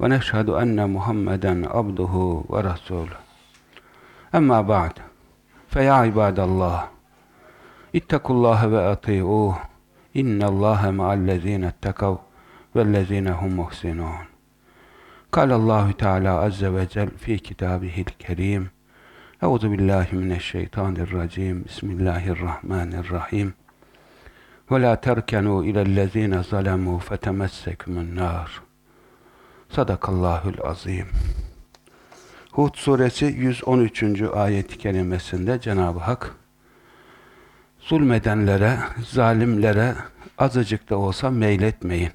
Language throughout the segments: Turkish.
leh ve neşhedü enne Muhammeden abduhu ve resuluh. Amma ba'd. Feya ibadallah. İttekullaha ve ati'uh. İnnallâhe ma'allezîne ettekav vellezîne hum muhsinûn. قال الله تعالى عز وجل في كتابه الكريم أعوذ بالله من الشيطان الرجيم بسم الله الرحمن الرحيم ولا تركنوا إلى الذين ظلموا فتمسكم النار Sadakallahül azim. Hud suresi 113. ayet-i kerimesinde Cenab-ı Hak zulmedenlere, zalimlere azıcık da olsa meyletmeyin.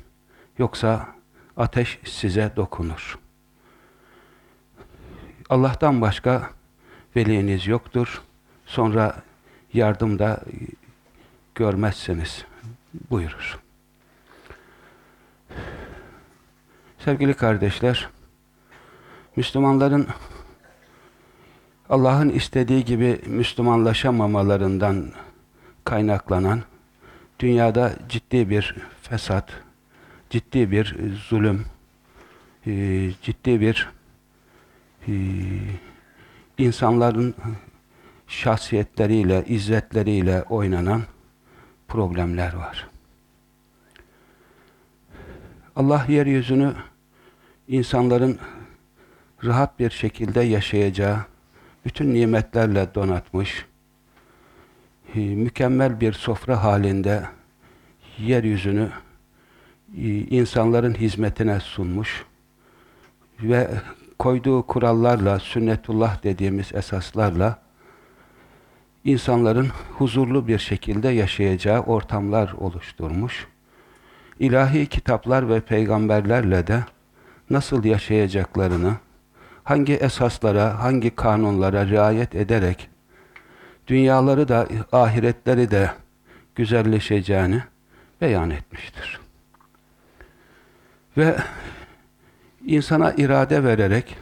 Yoksa ateş size dokunur. Allah'tan başka veliniz yoktur. Sonra yardım da görmezsiniz buyurur. Sevgili kardeşler, Müslümanların Allah'ın istediği gibi Müslümanlaşamamalarından kaynaklanan dünyada ciddi bir fesat, ciddi bir zulüm, e, ciddi bir e, insanların şahsiyetleriyle, izzetleriyle oynanan problemler var. Allah yeryüzünü insanların rahat bir şekilde yaşayacağı bütün nimetlerle donatmış, e, mükemmel bir sofra halinde yeryüzünü e, insanların hizmetine sunmuş ve koyduğu kurallarla, sünnetullah dediğimiz esaslarla insanların huzurlu bir şekilde yaşayacağı ortamlar oluşturmuş. İlahi kitaplar ve peygamberlerle de nasıl yaşayacaklarını, hangi esaslara, hangi kanunlara riayet ederek dünyaları da ahiretleri de güzelleşeceğini beyan etmiştir. Ve insana irade vererek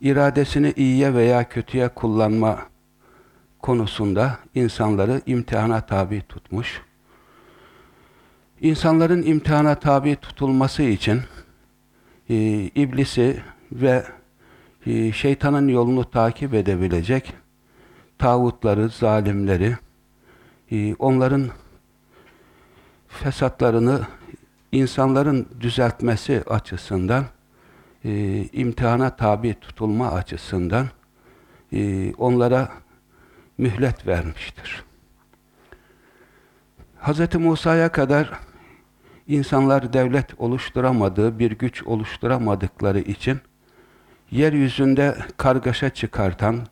iradesini iyiye veya kötüye kullanma konusunda insanları imtihana tabi tutmuş. İnsanların imtihana tabi tutulması için e, iblisi ve e, şeytanın yolunu takip edebilecek tağutları, zalimleri, e, onların fesatlarını insanların düzeltmesi açısından, e, imtihana tabi tutulma açısından e, onlara mühlet vermiştir. Hz. Musa'ya kadar insanlar devlet oluşturamadığı, bir güç oluşturamadıkları için yeryüzünde kargaşa çıkartan,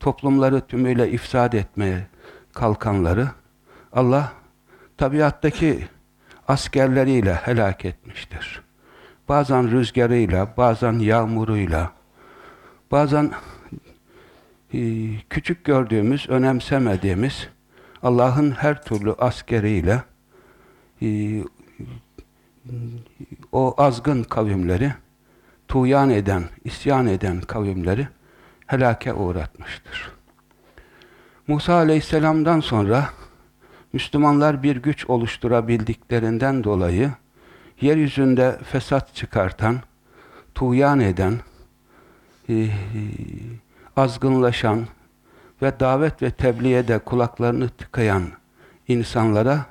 toplumları tümüyle ifsad etmeye kalkanları Allah tabiattaki askerleriyle helak etmiştir. Bazen rüzgarıyla, bazen yağmuruyla, bazen e, küçük gördüğümüz, önemsemediğimiz Allah'ın her türlü askeriyle e, o azgın kavimleri, tuğyan eden, isyan eden kavimleri helake uğratmıştır. Musa aleyhisselamdan sonra Müslümanlar bir güç oluşturabildiklerinden dolayı yeryüzünde fesat çıkartan, tuğyan eden, e, azgınlaşan ve davet ve tebliğe de kulaklarını tıkayan insanlara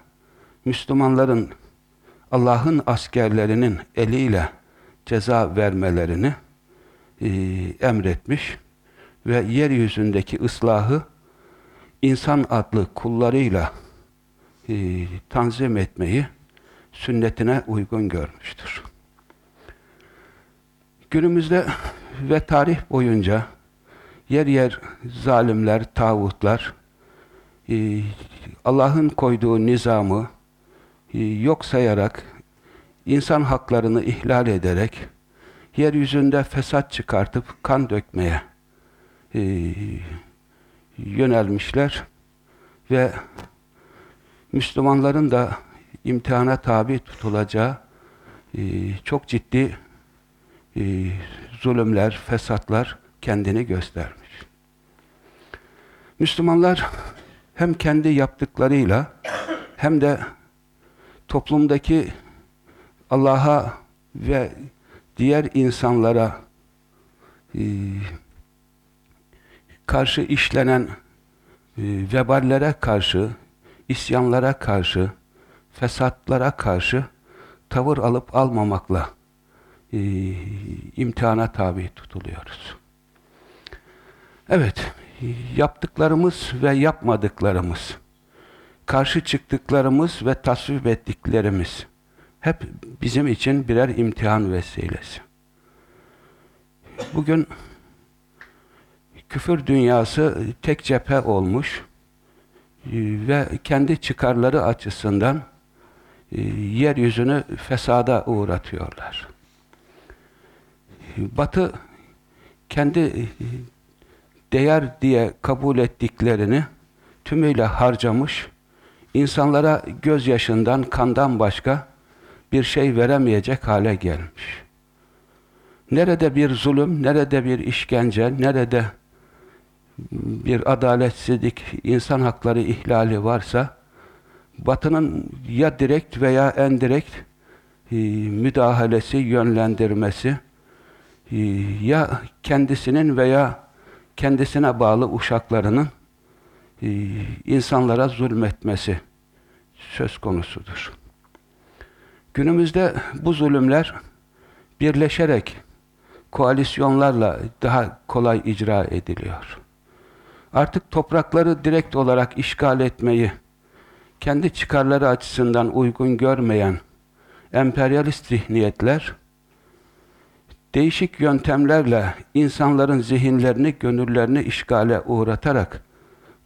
Müslümanların Allah'ın askerlerinin eliyle ceza vermelerini e, emretmiş ve yeryüzündeki ıslahı insan adlı kullarıyla e, tanzim etmeyi sünnetine uygun görmüştür. Günümüzde ve tarih boyunca yer yer zalimler, tağutlar e, Allah'ın koyduğu nizamı yok sayarak, insan haklarını ihlal ederek, yeryüzünde fesat çıkartıp kan dökmeye e, yönelmişler ve Müslümanların da imtihana tabi tutulacağı e, çok ciddi e, zulümler, fesatlar kendini göstermiş. Müslümanlar hem kendi yaptıklarıyla hem de toplumdaki Allah'a ve diğer insanlara e, karşı işlenen e, veballere karşı, isyanlara karşı, fesatlara karşı tavır alıp almamakla e, imtihana tabi tutuluyoruz. Evet, yaptıklarımız ve yapmadıklarımız, karşı çıktıklarımız ve tasvip ettiklerimiz hep bizim için birer imtihan vesilesi. Bugün küfür dünyası tek cephe olmuş ve kendi çıkarları açısından e, yeryüzünü fesada uğratıyorlar. Batı kendi e, değer diye kabul ettiklerini tümüyle harcamış, insanlara gözyaşından, kandan başka bir şey veremeyecek hale gelmiş. Nerede bir zulüm, nerede bir işkence, nerede bir adaletsizlik, insan hakları ihlali varsa, Batı'nın ya direkt veya endirekt e, müdahalesi, yönlendirmesi, e, ya kendisinin veya kendisine bağlı uşaklarının e, insanlara zulmetmesi söz konusudur. Günümüzde bu zulümler birleşerek koalisyonlarla daha kolay icra ediliyor. Artık toprakları direkt olarak işgal etmeyi kendi çıkarları açısından uygun görmeyen emperyalist zihniyetler değişik yöntemlerle insanların zihinlerini, gönüllerini işgale uğratarak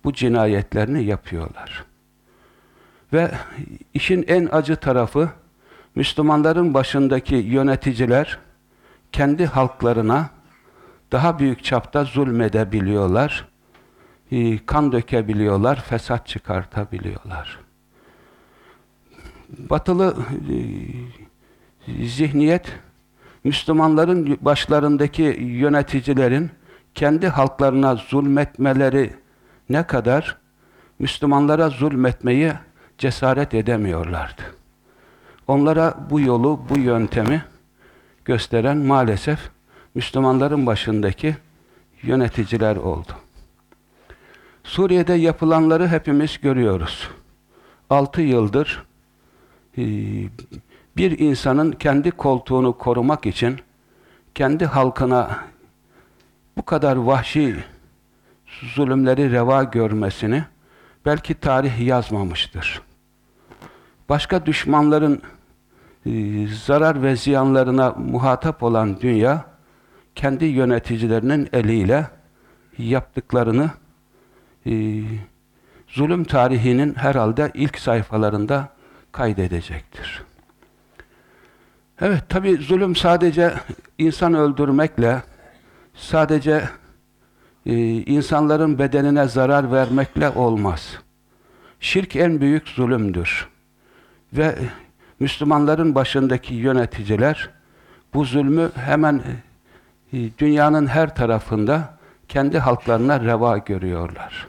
bu cinayetlerini yapıyorlar. Ve işin en acı tarafı Müslümanların başındaki yöneticiler kendi halklarına daha büyük çapta zulmedebiliyorlar, e, kan dökebiliyorlar, fesat çıkartabiliyorlar. Batılı e, zihniyet Müslümanların başlarındaki yöneticilerin kendi halklarına zulmetmeleri ne kadar Müslümanlara zulmetmeyi cesaret edemiyorlardı. Onlara bu yolu, bu yöntemi gösteren maalesef Müslümanların başındaki yöneticiler oldu. Suriye'de yapılanları hepimiz görüyoruz. Altı yıldır e, bir insanın kendi koltuğunu korumak için kendi halkına bu kadar vahşi zulümleri reva görmesini belki tarih yazmamıştır. Başka düşmanların e, zarar ve ziyanlarına muhatap olan dünya kendi yöneticilerinin eliyle yaptıklarını e, zulüm tarihinin herhalde ilk sayfalarında kaydedecektir. Evet, tabi zulüm sadece insan öldürmekle, sadece e, insanların bedenine zarar vermekle olmaz. Şirk en büyük zulümdür. Ve Müslümanların başındaki yöneticiler bu zulmü hemen e, dünyanın her tarafında kendi halklarına reva görüyorlar.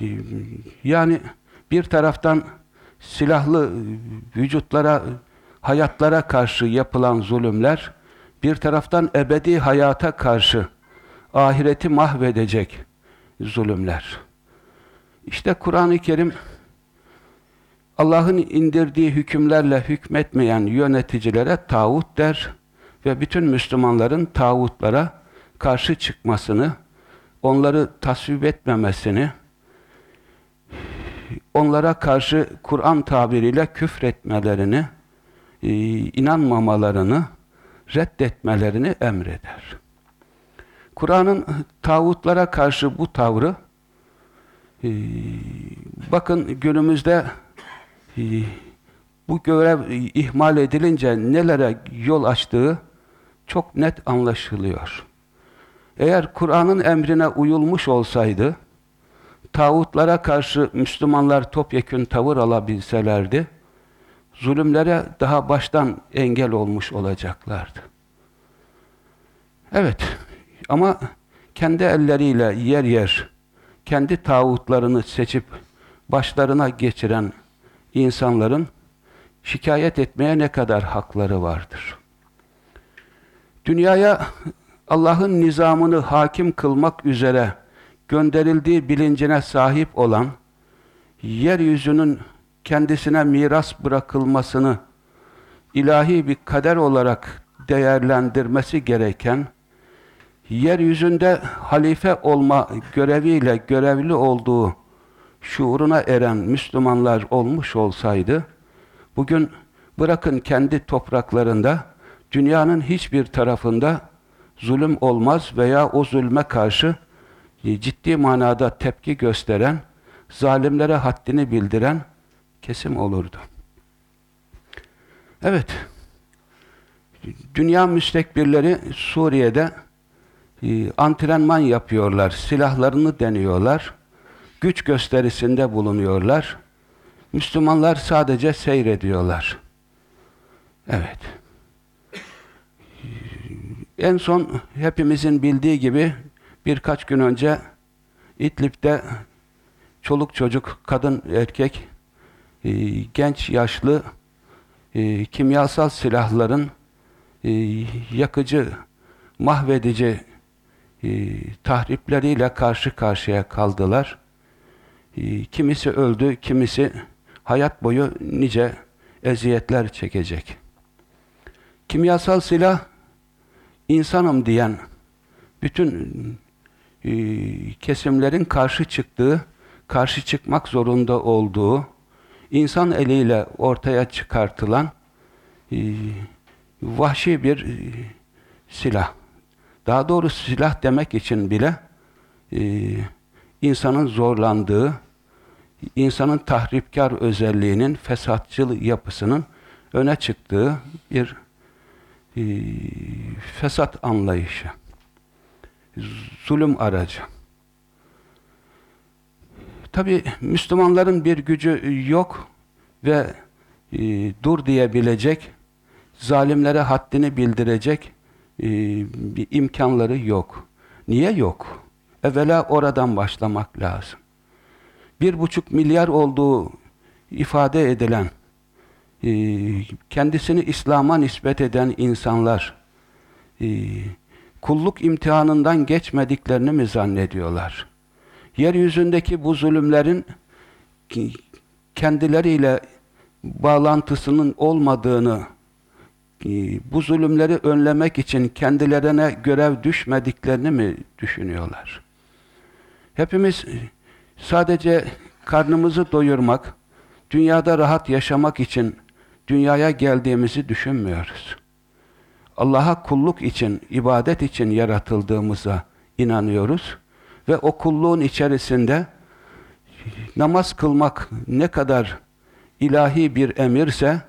E, yani bir taraftan silahlı vücutlara hayatlara karşı yapılan zulümler, bir taraftan ebedi hayata karşı ahireti mahvedecek zulümler. İşte Kur'an-ı Kerim Allah'ın indirdiği hükümlerle hükmetmeyen yöneticilere tağut der ve bütün Müslümanların tağutlara karşı çıkmasını, onları tasvip etmemesini, onlara karşı Kur'an tabiriyle küfretmelerini e, inanmamalarını, reddetmelerini emreder. Kur'an'ın tağutlara karşı bu tavrı e, bakın günümüzde bu görev ihmal edilince nelere yol açtığı çok net anlaşılıyor. Eğer Kur'an'ın emrine uyulmuş olsaydı, tağutlara karşı Müslümanlar topyekün tavır alabilselerdi, zulümlere daha baştan engel olmuş olacaklardı. Evet, ama kendi elleriyle yer yer, kendi tağutlarını seçip başlarına geçiren insanların şikayet etmeye ne kadar hakları vardır? Dünyaya Allah'ın nizamını hakim kılmak üzere gönderildiği bilincine sahip olan, yeryüzünün kendisine miras bırakılmasını ilahi bir kader olarak değerlendirmesi gereken, yeryüzünde halife olma göreviyle görevli olduğu şuuruna eren Müslümanlar olmuş olsaydı, bugün bırakın kendi topraklarında, dünyanın hiçbir tarafında zulüm olmaz veya o zulme karşı ciddi manada tepki gösteren, zalimlere haddini bildiren kesim olurdu. Evet, dünya müstekbirleri Suriye'de e, antrenman yapıyorlar, silahlarını deniyorlar, güç gösterisinde bulunuyorlar. Müslümanlar sadece seyrediyorlar. Evet. En son hepimizin bildiği gibi birkaç gün önce İdlib'de çoluk çocuk, kadın, erkek, e, genç, yaşlı e, kimyasal silahların e, yakıcı, mahvedici tahripleriyle karşı karşıya kaldılar. E, kimisi öldü, kimisi hayat boyu nice eziyetler çekecek. Kimyasal silah insanım diyen bütün e, kesimlerin karşı çıktığı, karşı çıkmak zorunda olduğu, insan eliyle ortaya çıkartılan e, vahşi bir e, silah. Daha doğrusu silah demek için bile insanın zorlandığı, insanın tahripkar özelliğinin, fesatçıl yapısının öne çıktığı bir e, fesat anlayışı. Zulüm aracı. Tabi Müslümanların bir gücü yok ve e, dur diyebilecek, zalimlere haddini bildirecek e, bir imkanları yok. Niye yok? Evvela oradan başlamak lazım. Bir buçuk milyar olduğu ifade edilen, e, kendisini İslam'a nispet eden insanlar, e, kulluk imtihanından geçmediklerini mi zannediyorlar? Yeryüzündeki bu zulümlerin kendileriyle bağlantısının olmadığını, e, bu zulümleri önlemek için kendilerine görev düşmediklerini mi düşünüyorlar? Hepimiz sadece karnımızı doyurmak, dünyada rahat yaşamak için dünyaya geldiğimizi düşünmüyoruz. Allah'a kulluk için, ibadet için yaratıldığımıza inanıyoruz ve o kulluğun içerisinde namaz kılmak ne kadar ilahi bir emirse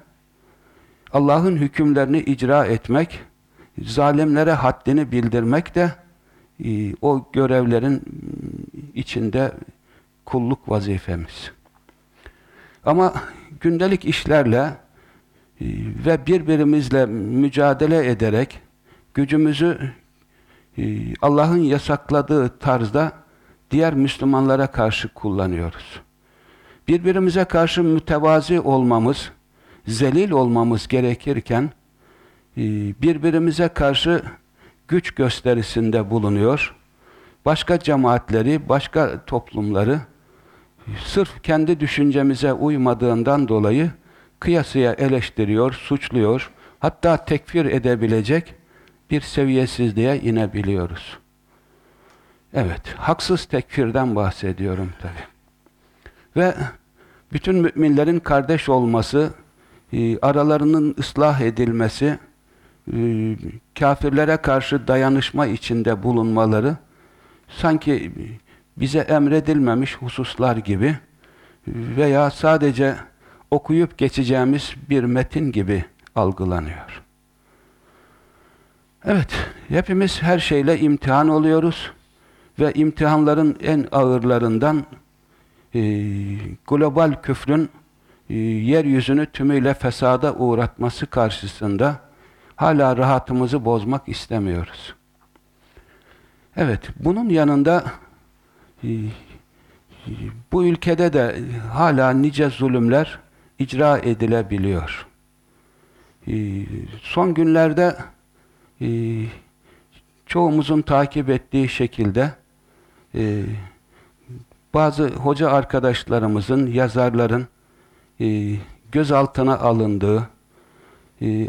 Allah'ın hükümlerini icra etmek, zalimlere haddini bildirmek de e, o görevlerin içinde kulluk vazifemiz. Ama gündelik işlerle e, ve birbirimizle mücadele ederek gücümüzü e, Allah'ın yasakladığı tarzda diğer Müslümanlara karşı kullanıyoruz. Birbirimize karşı mütevazi olmamız, zelil olmamız gerekirken e, birbirimize karşı güç gösterisinde bulunuyor. Başka cemaatleri, başka toplumları sırf kendi düşüncemize uymadığından dolayı kıyasıya eleştiriyor, suçluyor, hatta tekfir edebilecek bir seviyesizliğe inebiliyoruz. Evet, haksız tekfirden bahsediyorum tabi. Ve bütün müminlerin kardeş olması, e, aralarının ıslah edilmesi, e, kafirlere karşı dayanışma içinde bulunmaları sanki bize emredilmemiş hususlar gibi veya sadece okuyup geçeceğimiz bir metin gibi algılanıyor. Evet, hepimiz her şeyle imtihan oluyoruz ve imtihanların en ağırlarından e, global küfrün e, yeryüzünü tümüyle fesada uğratması karşısında hala rahatımızı bozmak istemiyoruz. Evet, bunun yanında bu ülkede de hala nice zulümler icra edilebiliyor. E, son günlerde e, çoğumuzun takip ettiği şekilde e, bazı hoca arkadaşlarımızın, yazarların gözaltına alındığı,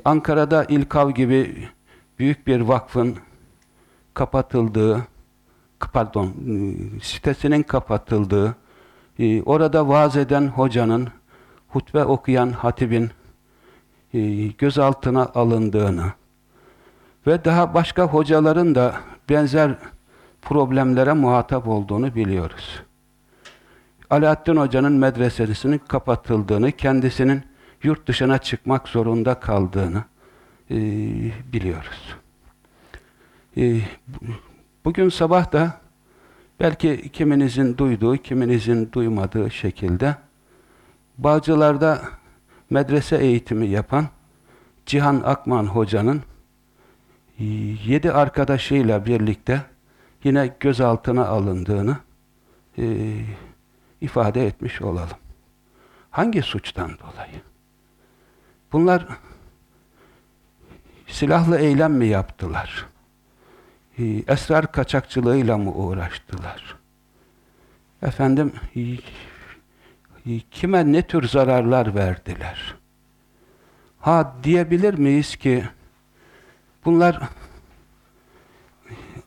Ankara'da İlkav gibi büyük bir vakfın kapatıldığı, pardon, e, sitesinin kapatıldığı, e, orada vaaz eden hocanın, hutbe okuyan hatibin e, gözaltına alındığını ve daha başka hocaların da benzer problemlere muhatap olduğunu biliyoruz. Alaaddin Hoca'nın medresesinin kapatıldığını, kendisinin yurt dışına çıkmak zorunda kaldığını e, biliyoruz. E, bugün sabah da belki kiminizin duyduğu, kiminizin duymadığı şekilde Bağcılar'da medrese eğitimi yapan Cihan Akman Hoca'nın yedi arkadaşıyla birlikte yine gözaltına alındığını e, ifade etmiş olalım. Hangi suçtan dolayı? Bunlar silahlı eylem mi yaptılar? E, esrar kaçakçılığıyla mı uğraştılar? Efendim kime ne tür zararlar verdiler? Ha diyebilir miyiz ki bunlar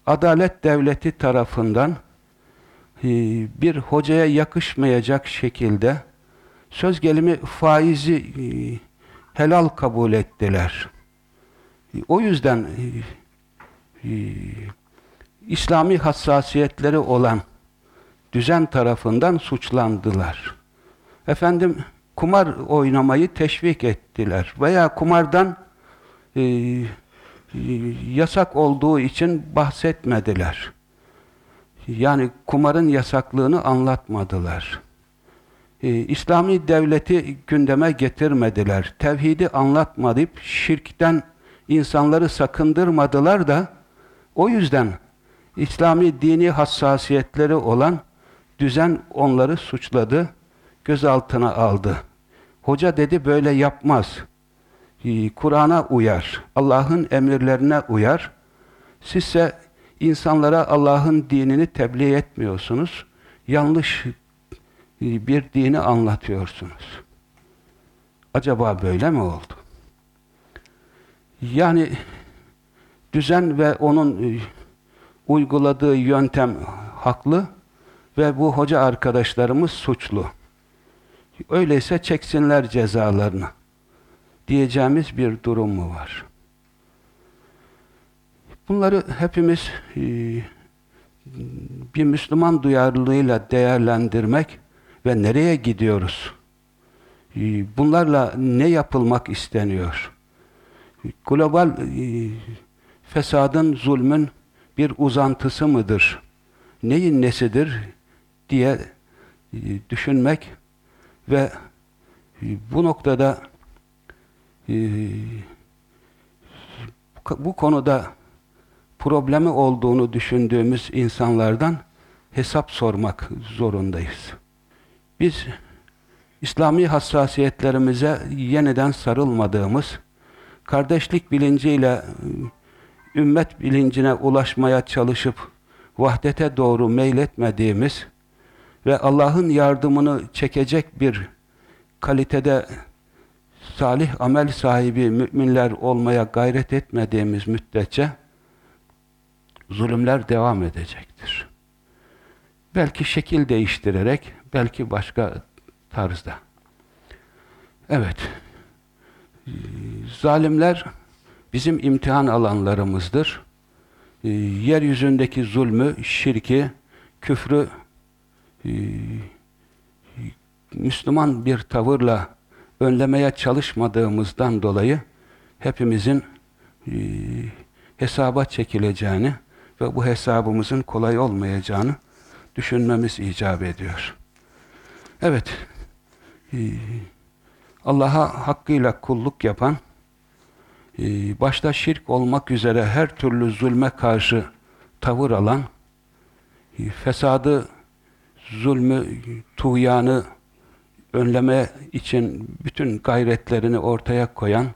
adalet devleti tarafından e, bir hocaya yakışmayacak şekilde söz gelimi faizi e, helal kabul ettiler. E, o yüzden İslami hassasiyetleri olan düzen tarafından suçlandılar. Efendim kumar oynamayı teşvik ettiler veya kumardan e, yasak olduğu için bahsetmediler. Yani kumarın yasaklığını anlatmadılar. Ee, İslami devleti gündeme getirmediler. Tevhidi anlatmayıp şirkten insanları sakındırmadılar da o yüzden İslami dini hassasiyetleri olan düzen onları suçladı, gözaltına aldı. Hoca dedi böyle yapmaz. Ee, Kur'an'a uyar, Allah'ın emirlerine uyar. Sizse insanlara Allah'ın dinini tebliğ etmiyorsunuz. Yanlış e, bir dini anlatıyorsunuz. Acaba böyle mi oldu? Yani düzen ve onun e, uyguladığı yöntem haklı ve bu hoca arkadaşlarımız suçlu. Öyleyse çeksinler cezalarını diyeceğimiz bir durum mu var? Bunları hepimiz e, bir Müslüman duyarlılığıyla değerlendirmek ve nereye gidiyoruz? E, bunlarla ne yapılmak isteniyor? Global fesadın, zulmün bir uzantısı mıdır? Neyin nesidir diye düşünmek ve bu noktada bu konuda problemi olduğunu düşündüğümüz insanlardan hesap sormak zorundayız. Biz İslami hassasiyetlerimize yeniden sarılmadığımız, kardeşlik bilinciyle ümmet bilincine ulaşmaya çalışıp vahdete doğru meyletmediğimiz ve Allah'ın yardımını çekecek bir kalitede salih amel sahibi müminler olmaya gayret etmediğimiz müddetçe zulümler devam edecektir. Belki şekil değiştirerek, belki başka tarzda. Evet, zalimler bizim imtihan alanlarımızdır. Yeryüzündeki zulmü, şirki, küfrü Müslüman bir tavırla önlemeye çalışmadığımızdan dolayı hepimizin hesaba çekileceğini ve bu hesabımızın kolay olmayacağını düşünmemiz icap ediyor. Evet, Allah'a hakkıyla kulluk yapan, başta şirk olmak üzere her türlü zulme karşı tavır alan, ee, fesadı, zulmü, tuğyanı önleme için bütün gayretlerini ortaya koyan,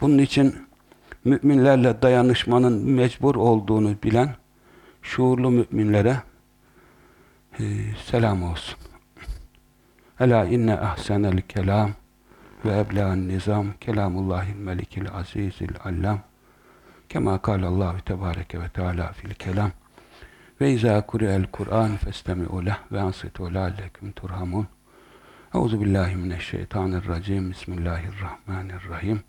bunun için müminlerle dayanışmanın mecbur olduğunu bilen şuurlu müminlere e, selam olsun. Ela inne ahsenel kelam ve ebla'n nizam kelamullahil melikil azizil allam kema kâlallahu tebâreke ve teâlâ fil kelam ve izâ kuri'el Kur'an festemi'u leh ve ansitu lâllekum turhamun Euzu billahi mineşşeytanirracim Bismillahirrahmanirrahim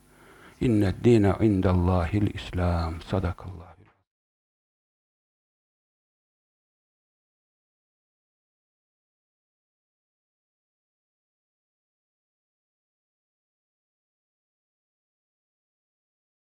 İnned dîne indellâhil İslam Sadakallah